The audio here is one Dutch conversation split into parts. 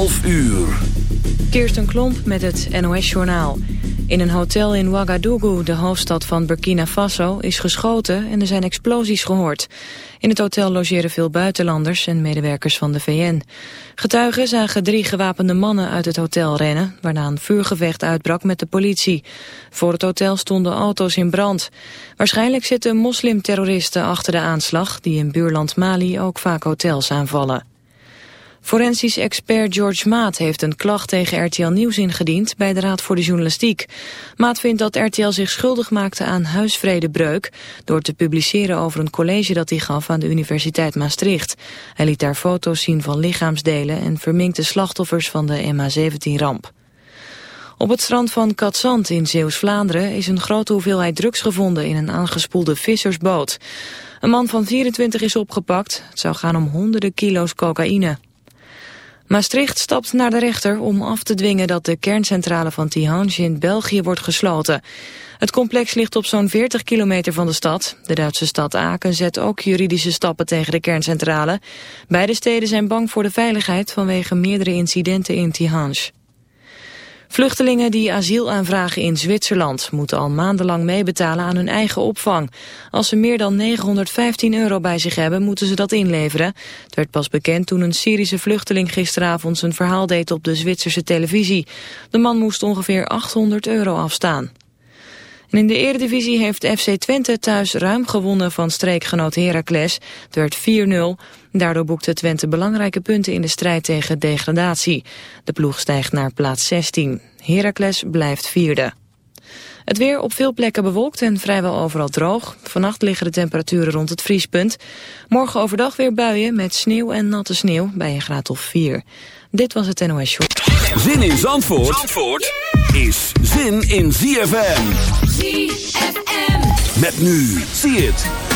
11 uur. Kirsten Klomp met het NOS-journaal. In een hotel in Ouagadougou, de hoofdstad van Burkina Faso, is geschoten en er zijn explosies gehoord. In het hotel logeren veel buitenlanders en medewerkers van de VN. Getuigen zagen drie gewapende mannen uit het hotel rennen, waarna een vuurgevecht uitbrak met de politie. Voor het hotel stonden auto's in brand. Waarschijnlijk zitten moslimterroristen achter de aanslag, die in buurland Mali ook vaak hotels aanvallen. Forensisch expert George Maat heeft een klacht tegen RTL Nieuws ingediend bij de Raad voor de Journalistiek. Maat vindt dat RTL zich schuldig maakte aan huisvredebreuk door te publiceren over een college dat hij gaf aan de Universiteit Maastricht. Hij liet daar foto's zien van lichaamsdelen en verminkte slachtoffers van de MH17-ramp. Op het strand van Katzand in Zeeuws-Vlaanderen is een grote hoeveelheid drugs gevonden in een aangespoelde vissersboot. Een man van 24 is opgepakt. Het zou gaan om honderden kilo's cocaïne. Maastricht stapt naar de rechter om af te dwingen dat de kerncentrale van Tihange in België wordt gesloten. Het complex ligt op zo'n 40 kilometer van de stad. De Duitse stad Aken zet ook juridische stappen tegen de kerncentrale. Beide steden zijn bang voor de veiligheid vanwege meerdere incidenten in Tihange. Vluchtelingen die asiel aanvragen in Zwitserland moeten al maandenlang meebetalen aan hun eigen opvang. Als ze meer dan 915 euro bij zich hebben, moeten ze dat inleveren. Het werd pas bekend toen een Syrische vluchteling gisteravond zijn verhaal deed op de Zwitserse televisie. De man moest ongeveer 800 euro afstaan. En in de eredivisie heeft FC Twente thuis ruim gewonnen van streekgenoot Heracles. Het werd 4-0. Daardoor boekte Twente belangrijke punten in de strijd tegen degradatie. De ploeg stijgt naar plaats 16. Heracles blijft vierde. Het weer op veel plekken bewolkt en vrijwel overal droog. Vannacht liggen de temperaturen rond het vriespunt. Morgen overdag weer buien met sneeuw en natte sneeuw bij een graad of 4. Dit was het NOS Show. Zin in Zandvoort, Zandvoort is zin in ZFM. ZFM. Met nu, zie het.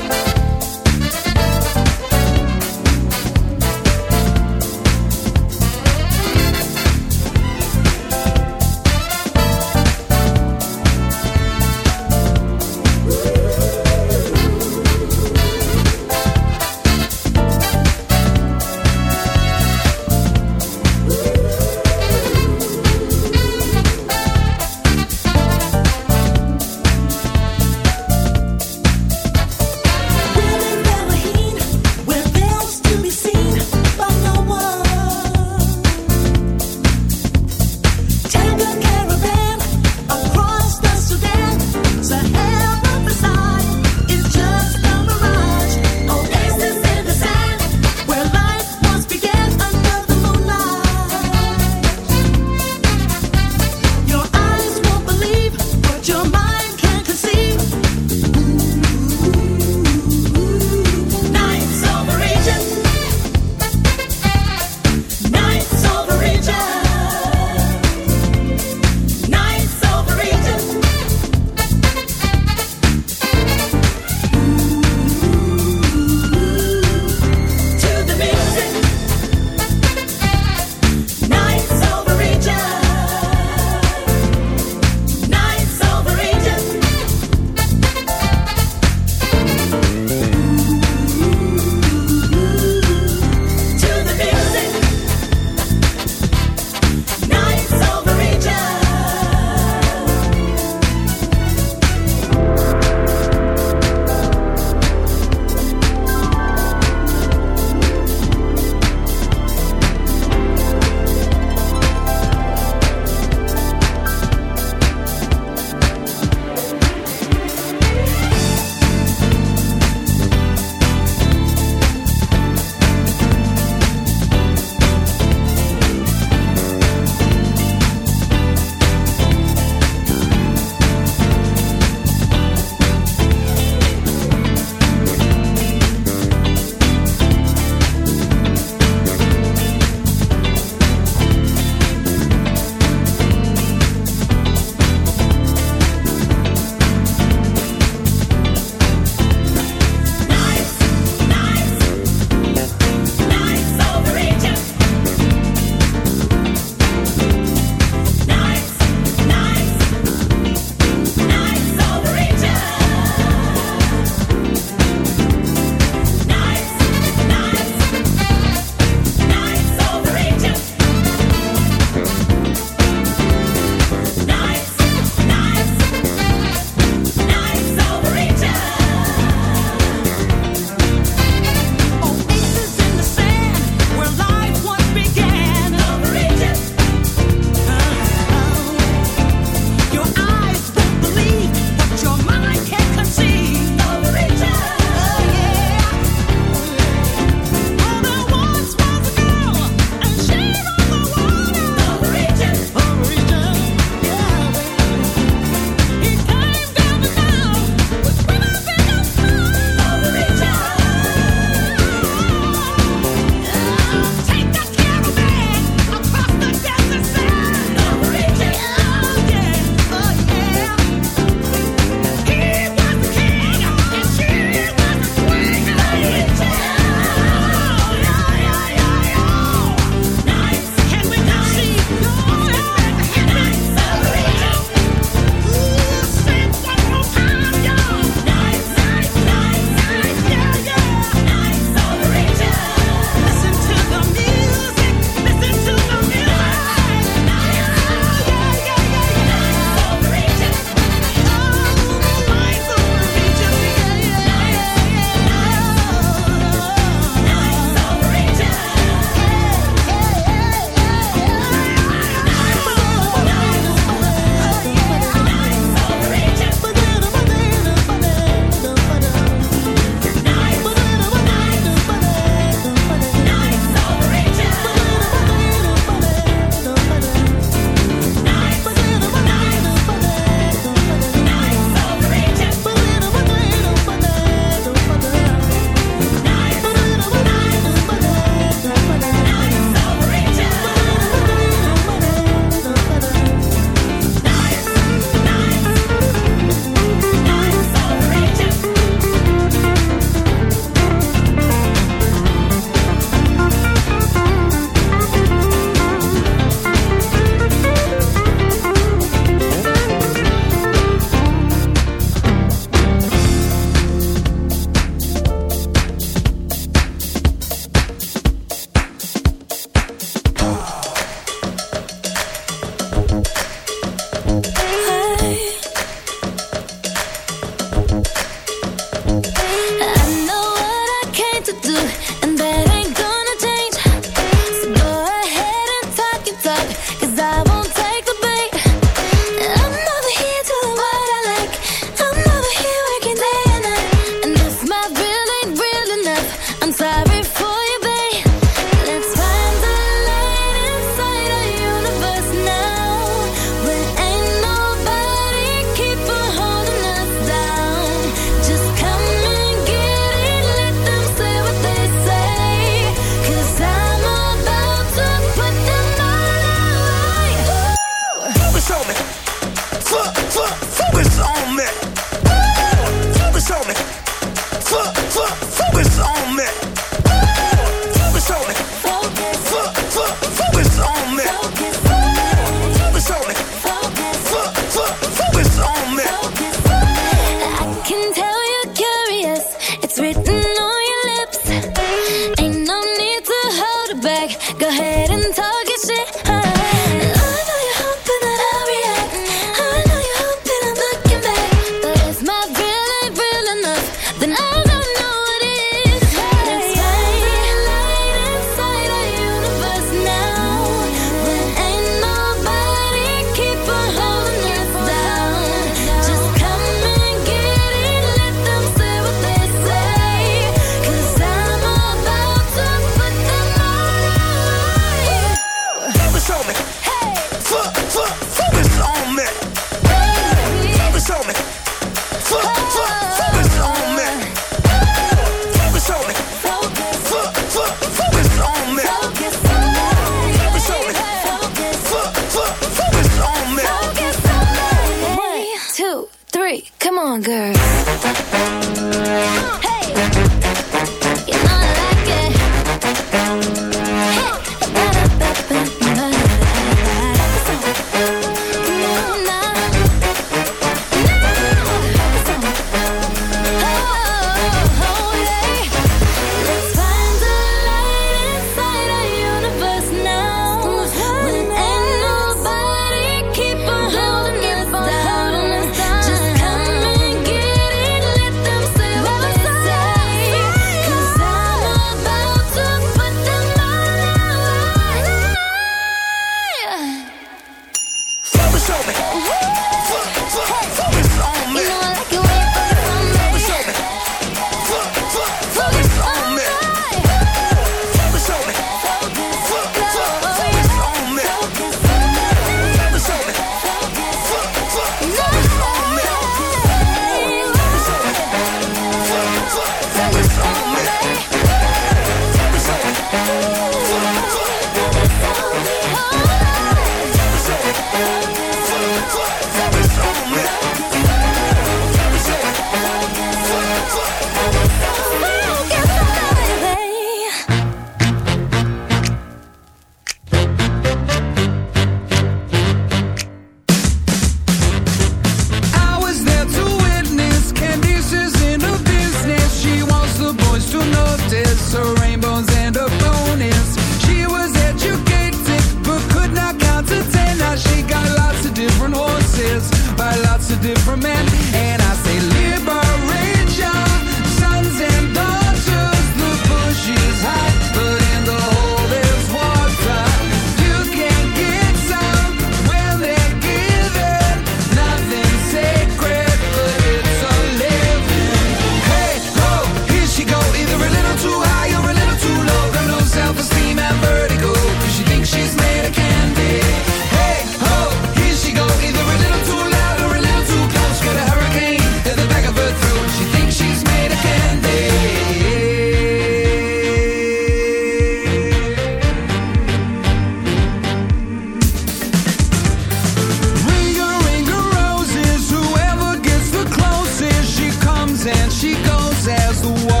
the one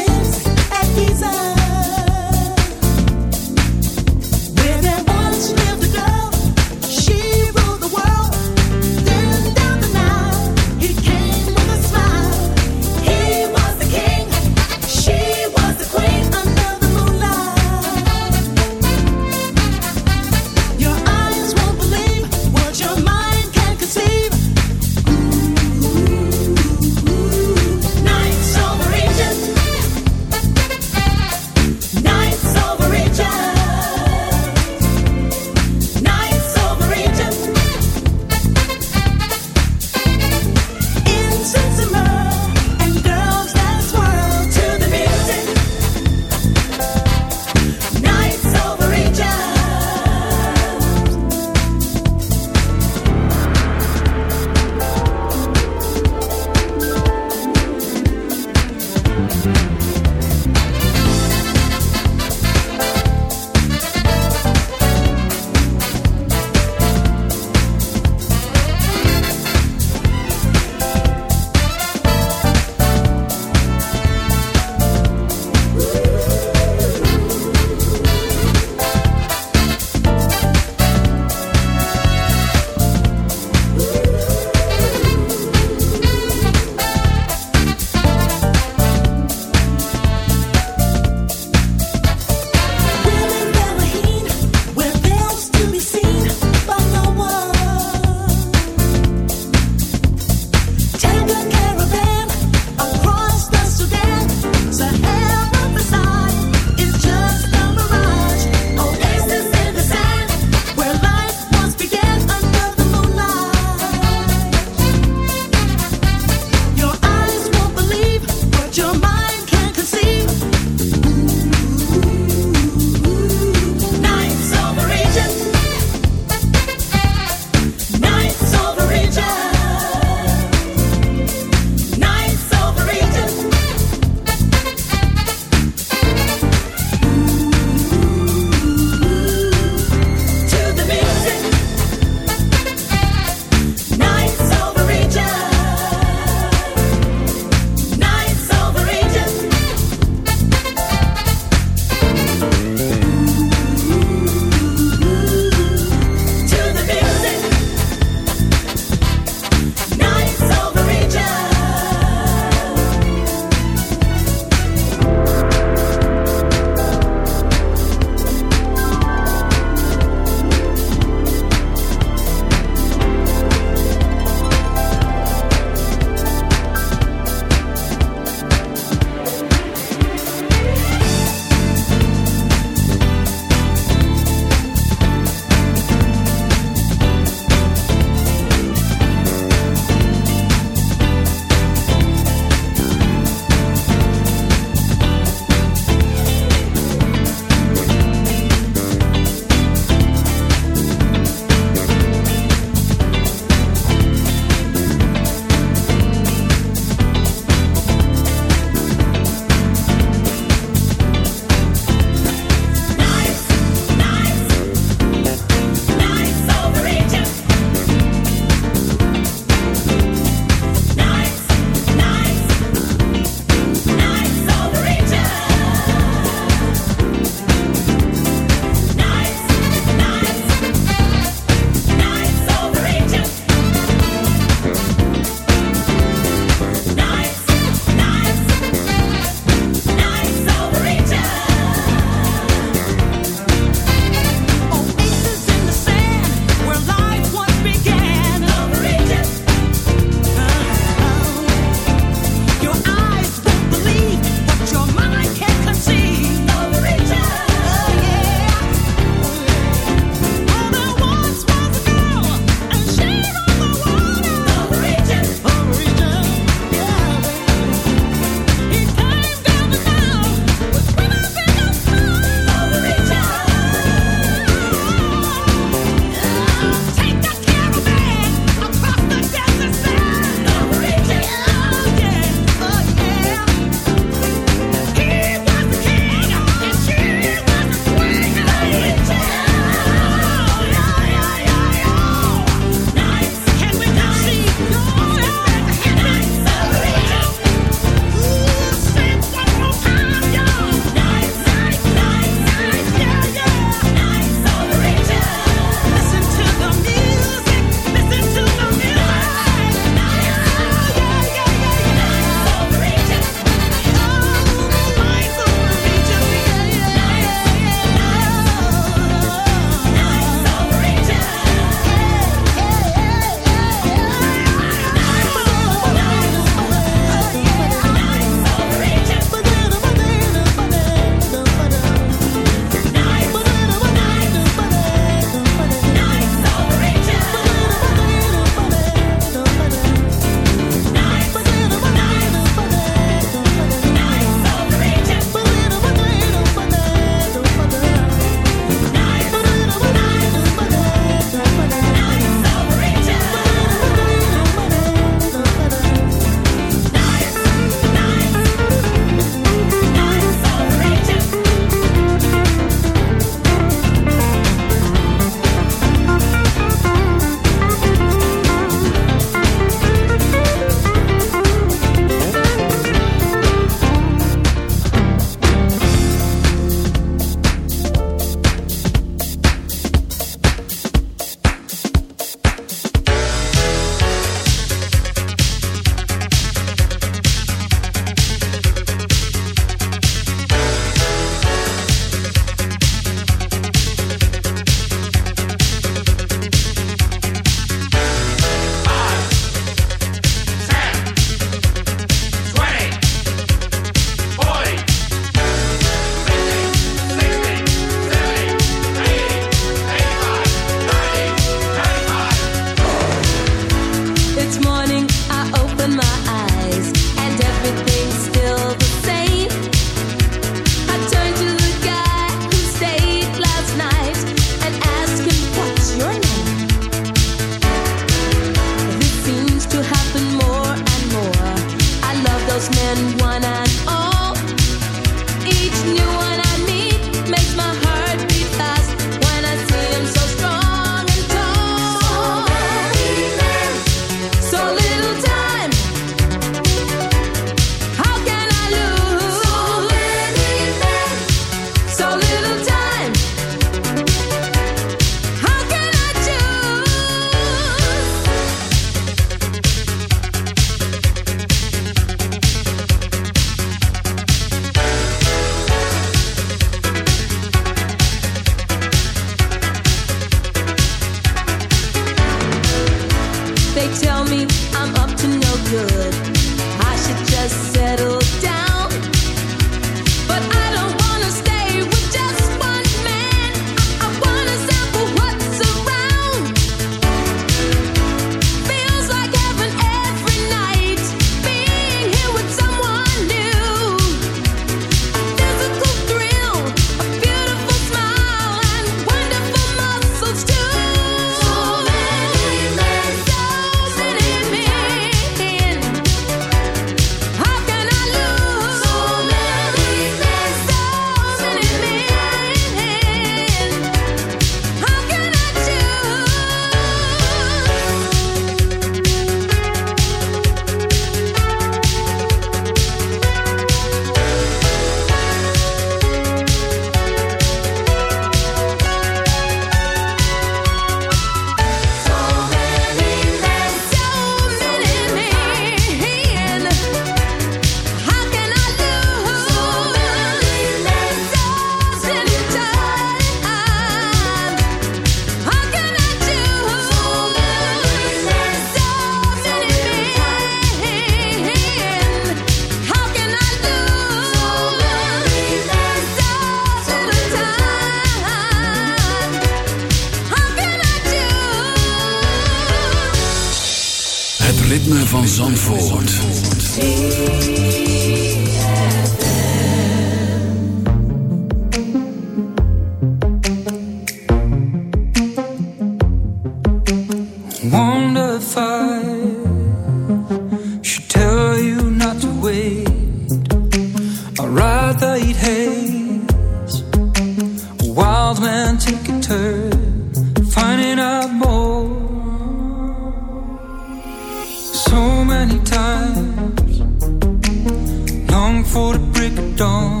before the break of dawn.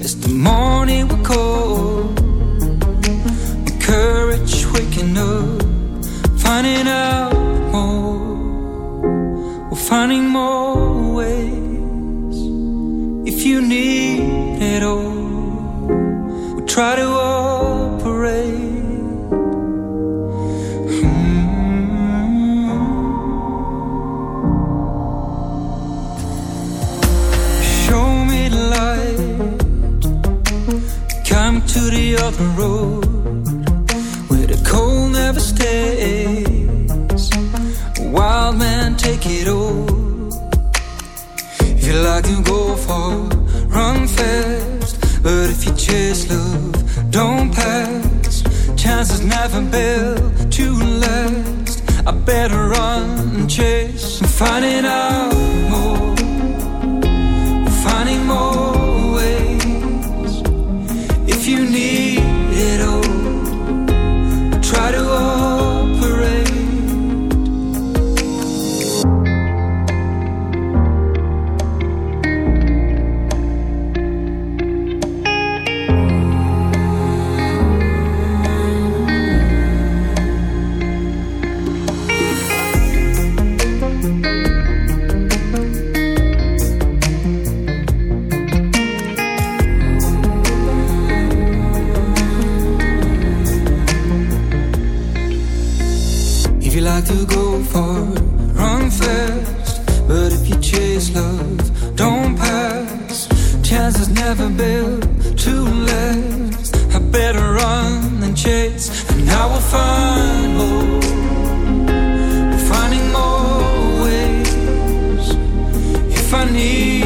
It's the morning we call. a bill to last. I better run and chase and find it out. as was never built to last. I better run than chase, and I will find more. Finding more ways if I need.